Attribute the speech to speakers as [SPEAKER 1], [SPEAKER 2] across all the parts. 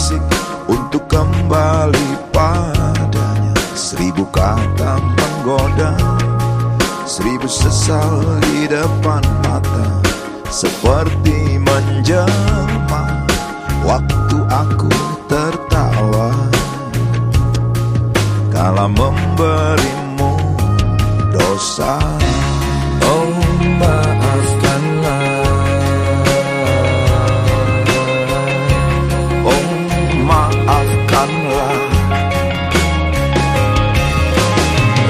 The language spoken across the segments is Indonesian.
[SPEAKER 1] Berbisik untuk kembali padanya. Seribu kata menggoda Seribu sesal di depan mata Seperti menjelma Waktu aku tertawa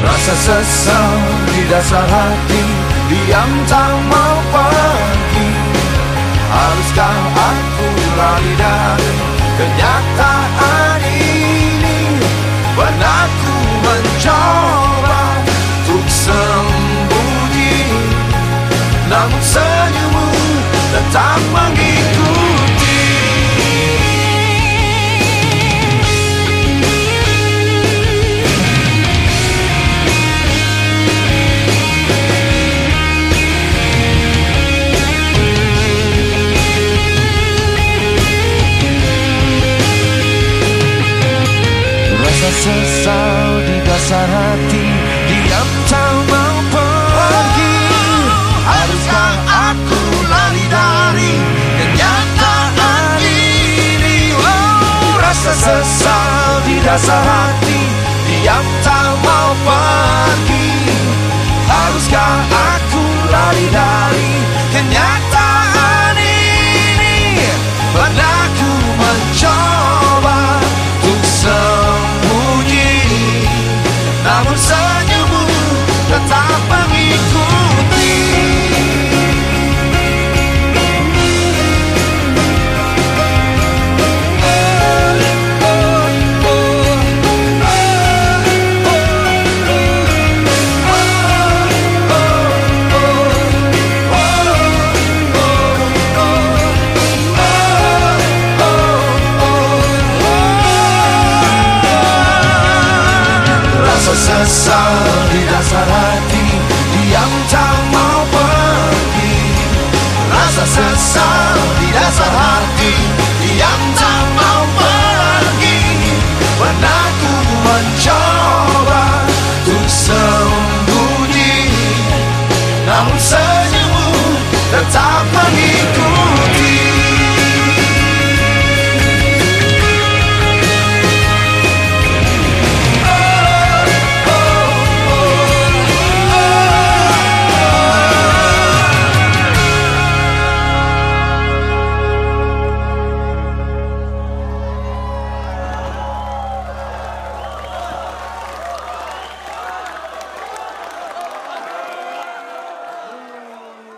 [SPEAKER 2] Rasa sesal di dasar hati Diam tak mau pergi. Haruskah just a hot berasal di dasar hati Diam tak mau pergi. Rasa sesal di dasar hati Diam tak mau pergi. Pernah ku mencoba Untuk sembunyi Namun senyummu tetap manis